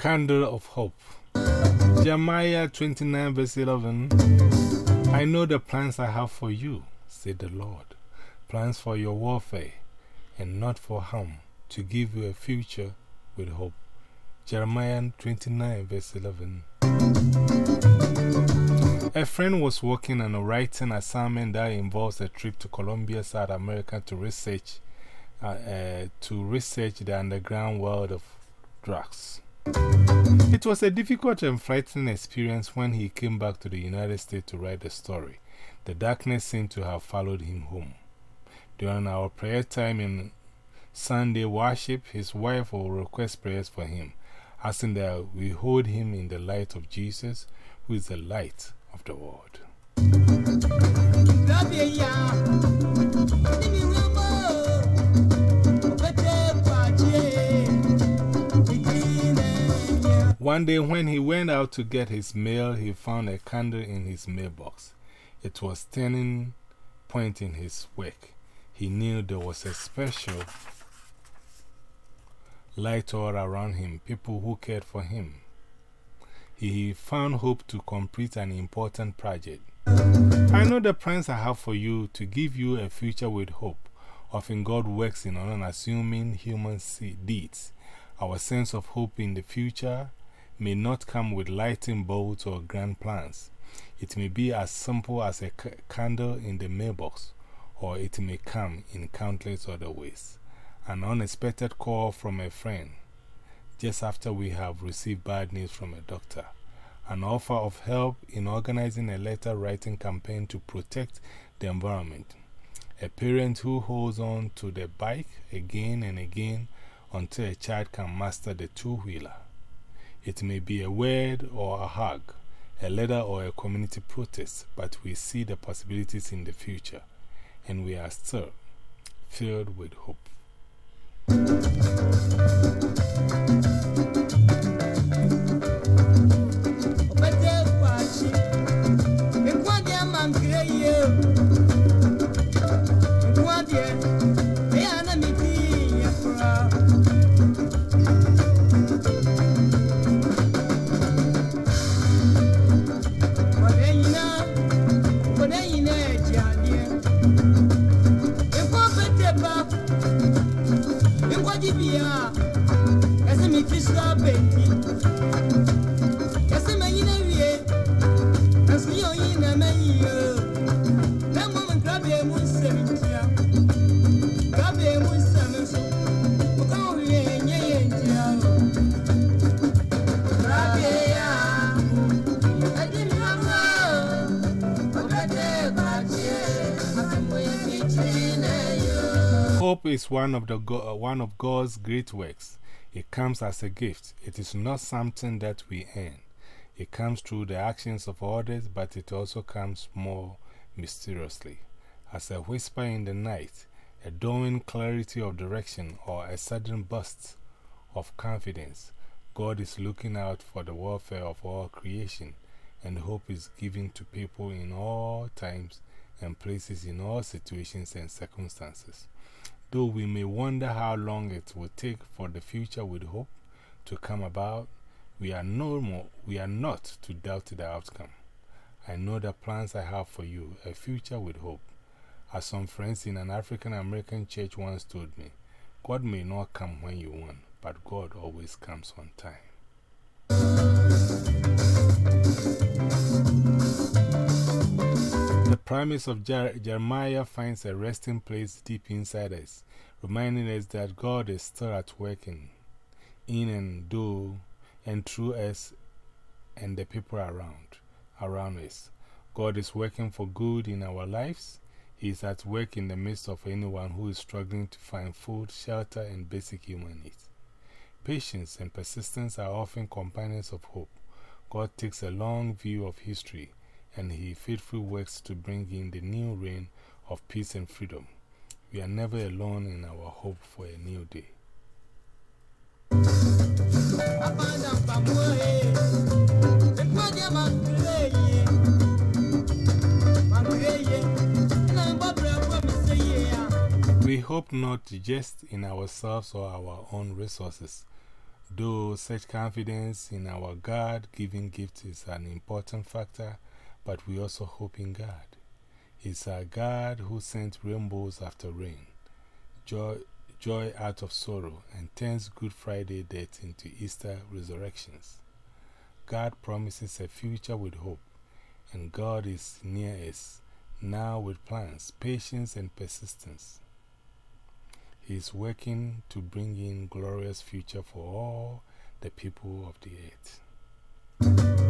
candle of hope. Jeremiah 29, verse 11. I know the plans I have for you, said the Lord. Plans for your warfare and not for harm, to give you a future with hope. Jeremiah 29, verse 11. A friend was working on a writing assignment that involves a trip to Colombia, South America to research, uh, uh, to research the underground world of drugs. It was a difficult and frightening experience when he came back to the United States to write the story. The darkness seemed to have followed him home. During our prayer time in Sunday worship, his wife will request prayers for him, asking that we hold him in the light of Jesus, who is the light of the world. One day, when he went out to get his mail, he found a candle in his mailbox. It was turning point in his work. He knew there was a special light all around him, people who cared for him. He found hope to complete an important project. I know the plans I have for you to give you a future with hope. Often God works in unassuming human deeds. Our sense of hope in the future may not come with lightning bolts or grand plans. It may be as simple as a candle in the mailbox, or it may come in countless other ways. An unexpected call from a friend just after we have received bad news from a doctor. An offer of help in organizing a letter writing campaign to protect the environment. A parent who holds on to the bike again and again until a child can master the two wheeler. It may be a word or a hug, a letter or a community protest, but we see the possibilities in the future, and we are still filled with hope. Is one of, the go uh, one of God's great works. It comes as a gift. It is not something that we earn. It comes through the actions of others, but it also comes more mysteriously. As a whisper in the night, a dawning clarity of direction, or a sudden burst of confidence, God is looking out for the welfare of all creation, and hope is given to people in all times and places, in all situations and circumstances. Though we may wonder how long it will take for the future with hope to come about, we are, no more, we are not to doubt the outcome. I know the plans I have for you, a future with hope. As some friends in an African American church once told me, God may not come when you want, but God always comes on time. Promise of Jer Jeremiah finds a resting place deep inside us, reminding us that God is still at work in, in and through and through us and the people around, around us. God is working for good in our lives. He is at work in the midst of anyone who is struggling to find food, shelter, and basic human needs. Patience and persistence are often companions of hope. God takes a long view of history and He faithfully works to bring in the new reign of peace and freedom. We are never alone in our hope for a new day. We hope not just in ourselves or our own resources, though such confidence in our God given gift is an important factor, but we also hope in God. It's our God who sent rainbows after rain, joy, joy out of sorrow, and turns Good Friday death into Easter resurrections. God promises a future with hope, and God is near us now with plans, patience, and persistence. He is working to bring in glorious future for all the people of the earth.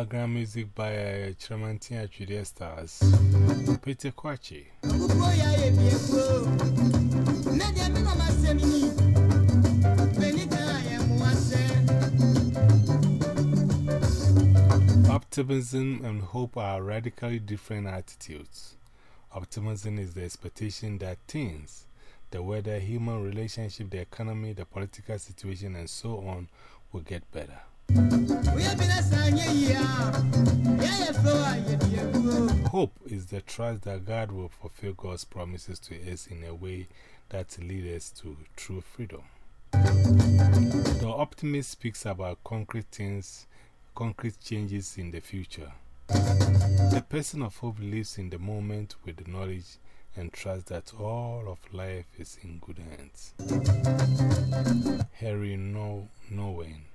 Background music by uh, Chiramantin Atredia Stars. Peter Kwachi. Optimism and hope are radically different attitudes. Optimism is the expectation that things, the weather, human relationship, the economy, the political situation, and so on will get better. Hope is the trust that God will fulfill God's promises to us in a way that leads us to true freedom. The optimist speaks about concrete things, concrete changes in the future. The person of hope lives in the moment with the knowledge and trust that all of life is in good hands. Henri Nouwen.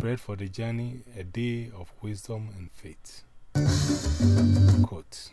Bread for the journey, a day of wisdom and faith. Quote.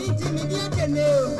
mi jí mi bí èkèlè o.